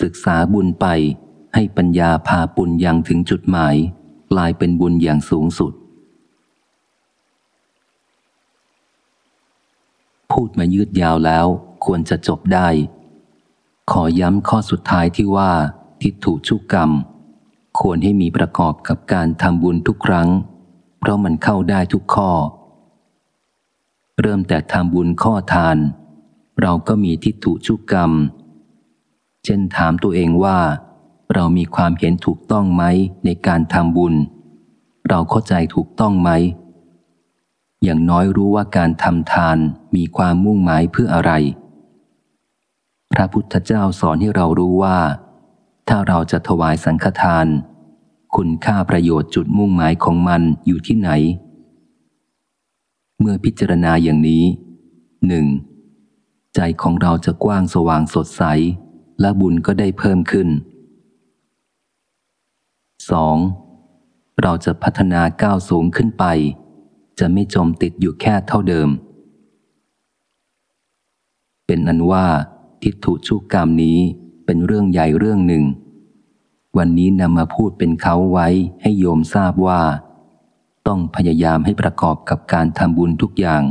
ศึกษาบุญไป ให้ปัญญาพาปุญอยังถึงจุดหมาย กลายเป็นบุญอย่างสูงสุด พูดมายืดยาวแล้วควรจะจบได้ ขอย้ำข้อสุดท้ายที่ว่า ทิฏฐุชุกกรรม ควรให้มีประกอบกับการทำบุญทุกครั้ง เพราะมันเข้าได้ทุกข้อ เริ่มแต่ทำบุญข้อทาน เราก็มีทิฏฐุชุกกรรม ช่นถามตัวเองว่า เรามีความเห็นถูกต้องไหมในการทำบุญ เราเข้าใจถูกต้องไหม อย่างน้อยรู้ว่าการทำทานมีความมุ่งหมายเพื่ออะไร พระพุทธเจ้าสอนให้เรารู้ว่า ถ้าเราจะถวายสังฆทาน คุณค่าประโยชน์จุดมุ่งหมายของมันอยู่ที่ไหน เมื่อพิจารณาอย่างนี้หนึ่งใจของเราจะกว้างสว่างสดใส และบุญก็ได้เพิ่มขึ้น 2. เราจะพัฒนาก้าวสูงขึ้นไป จะไม่จมติดอยู่แค่เท่าเดิม เป็นอันว่าทิฏฐุชุกกรรมนี้เป็นเรื่องใหญ่เรื่องหนึ่ง วันนี้นำมาพูดเป็นเขาไว้ให้โยมทราบว่า ต้องพยายามให้ประกอบกับการทำบุญทุกอย่าง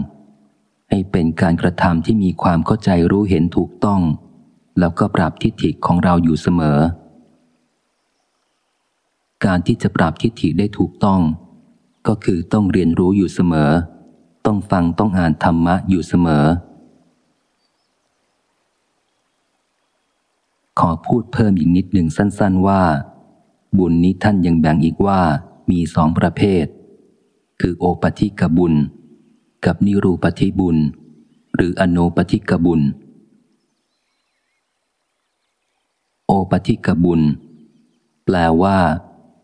ให้เป็นการกระทำที่มีความเข้าใจรู้เห็นถูกต้อง แล้วก็ปรับทิฏฐิของเราอยู่เสมอ การที่จะปรับทิฏฐิได้ถูกต้อง ก็คือต้องเรียนรู้อยู่เสมอ ต้องฟังต้องอ่านธรรมะอยู่เสมอ ขอพูดเพิ่มอีกนิดหนึ่งสั้น ๆว่า บุญนี้ท่านยังแบ่งอีกว่ามีสองประเภท คือโอปธิกบุญ กับนิรูปธิบุญ หรืออโนปธิกบุญ โอปธิกบุญ แปลว่า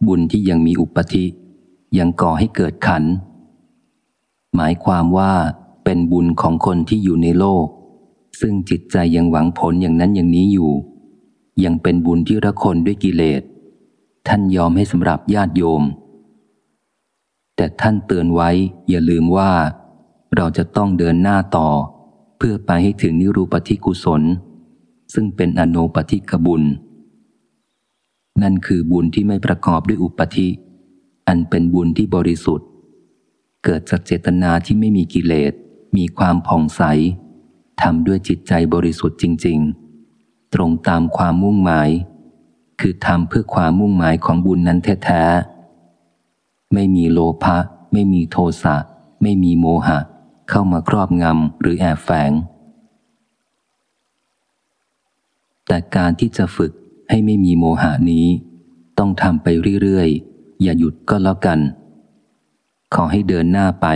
บุญที่ยังมีอุปธิ ยังก่อให้เกิดขัน หมายความว่า เป็นบุญของคนที่อยู่ในโลก ซึ่งจิตใจยังหวังผลอย่างนั้นอย่างนี้อยู่ ยังเป็นบุญที่ระคนด้วยกิเลส ท่านยอมให้สำหรับญาติโยม แต่ท่านเตือนไว้ อย่าลืมว่า เราจะต้องเดินหน้าต่อ เพื่อไปให้ถึงนิรูปธิกุศล ซึ่งเป็นอโนปธิกบุญ นั่นคือบุญที่ไม่ประกอบด้วยอุปธิ อันเป็นบุญที่บริสุทธิ์ เกิดจากเจตนาที่ไม่มีกิเลส มีความผ่องใสทำด้วยจิตใจบริสุทธิ์จริง ๆ ตรงตามความมุ่งหมาย คือทำเพื่อความมุ่งหมายของบุญนั้นแท้ๆ ไม่มีโลภะ ไม่มีโทสะ ไม่มีโมหะ เข้ามาครอบงำหรือแอบแฝง แต่การที่จะฝึกให้ไม่มีโมหะนี้ ต้องทำไปเรื่อยๆ อย่าหยุดก็แล้วกัน ขอให้เดินหน้าไป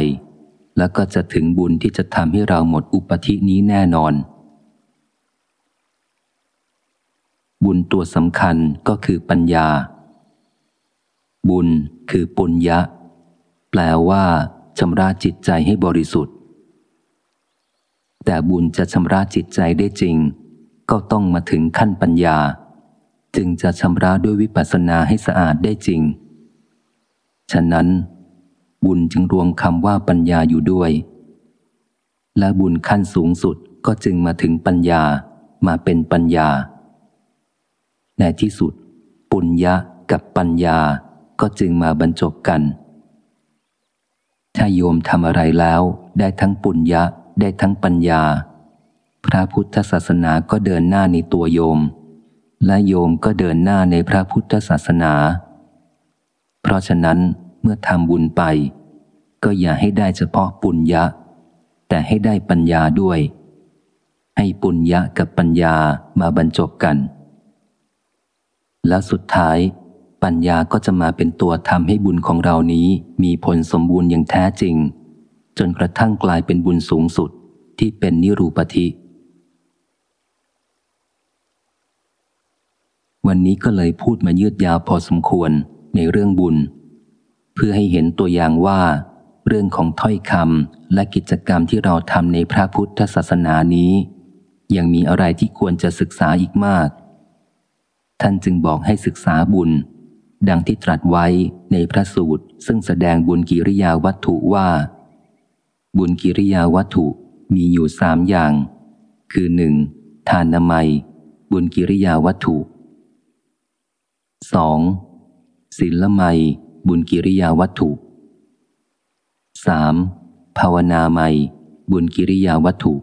แล้วก็จะถึงบุญที่จะทำให้เราหมดอุปธินี้แน่นอน บุญตัวสำคัญก็คือปัญญา บุญคือปุญญะ แปลว่าชำระจิตใจให้บริสุทธิ์ แต่บุญจะชำระจิตใจได้จริง ก็ต้องมาถึงขั้นปัญญา จึงจะชำระด้วยวิปัสสนาให้สะอาดได้จริง ฉะนั้น บุญจึงรวมคำว่าปัญญาอยู่ด้วย และบุญขั้นสูงสุดก็จึงมาถึงปัญญามาเป็นปัญญา ในที่สุด ปุญญะกับปัญญาก็จึงมาบรรจบกัน ถ้าโยมทำอะไรแล้วได้ทั้งปุญญะได้ทั้งปัญญา พระพุทธศาสนาก็เดินหน้าในตัวโยม และโยมก็เดินหน้าในพระพุทธศาสนา เพราะฉะนั้นเมื่อทำบุญไป ก็อย่าให้ได้เฉพาะปุญญะ แต่ให้ได้ปัญญาด้วย ให้ปุญญะกับปัญญามาบรรจบกัน แล้วสุดท้ายปัญญาก็จะมาเป็นตัวทำให้บุญของเรานี้มีผลสมบูรณ์อย่างแท้จริง จนกระทั่งกลายเป็นบุญสูงสุดที่เป็นนิรูปธิ วันนี้ก็เลยพูดมายืดยาวพอสมควรในเรื่องบุญ เพื่อให้เห็นตัวอย่างว่า เรื่องของถ้อยคำและกิจกรรมที่เราทำในพระพุทธศาสนานี้ ยังมีอะไรที่ควรจะศึกษาอีกมาก ท่านจึงบอกให้ศึกษาบุญ ดังที่ตรัสไว้ในพระสูตร ซึ่งแสดงบุญกิริยาวัตถุว่า บุญกิริยาวัตถุมีอยู่สามอย่าง คือหนึ่งทานนามัย บุญกิริยาวัตถุ 2. ศีลไมบุญกิริยาวัตถุ 3. ภาวนาไมบุญกิริยาวัตถุ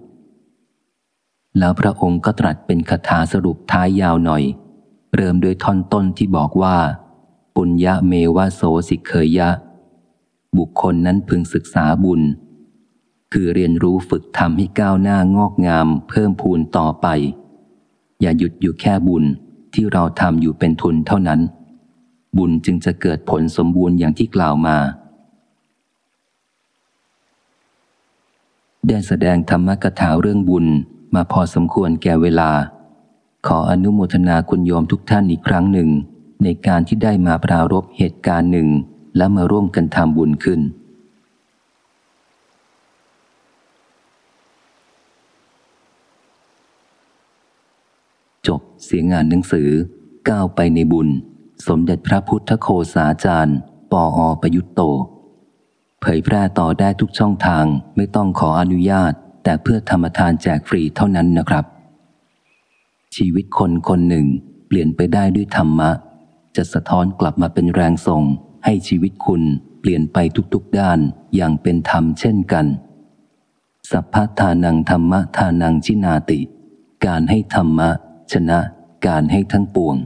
แล้วพระองค์ก็ตรัสเป็นคาถาสรุปท้ายยาวหน่อย เริ่มโดยท่อนต้นที่บอกว่า ปุญญาเมวะโสสิเคยยะ บุคคลนั้นพึงศึกษาบุญ คือเรียนรู้ฝึกทำให้ก้าวหน้างอกงามเพิ่มพูนต่อไป อย่าหยุดอยู่แค่บุญ ที่เราทำอยู่เป็นทุนเท่านั้น บุญจึงจะเกิดผลสมบูรณ์อย่างที่กล่าวมาได้แสดงธรรมกถาเรื่องบุญมาพอสมควรแก่เวลา ขออนุโมทนาคุณโยมทุกท่านอีกครั้งหนึ่ง ในการที่ได้มาปรารบเหตุการณ์หนึ่ง และมาร่วมกันทำบุญขึ้น จบเสียงงานหนังสือ ก้าวไปในบุญ สมเด็จพระพุทธโคสาจารย์ ปออประยุตโต เผยแพร่ต่อได้ทุกช่องทางไม่ต้องขออนุญาต แต่เพื่อธรรมทานแจกฟรีเท่านั้นนะครับ ชีวิตคนคนหนึ่ง เปลี่ยนไปได้ด้วยธรรมะ จะสะท้อนกลับมาเป็นแรงส่ง ให้ชีวิตคุณเปลี่ยนไปทุกๆด้านอย่างเป็นธรรมเช่นกันสัพพทานังธรรมะทานังชินาติ การให้ธรรมะ ชนะการให้ทั้งปวง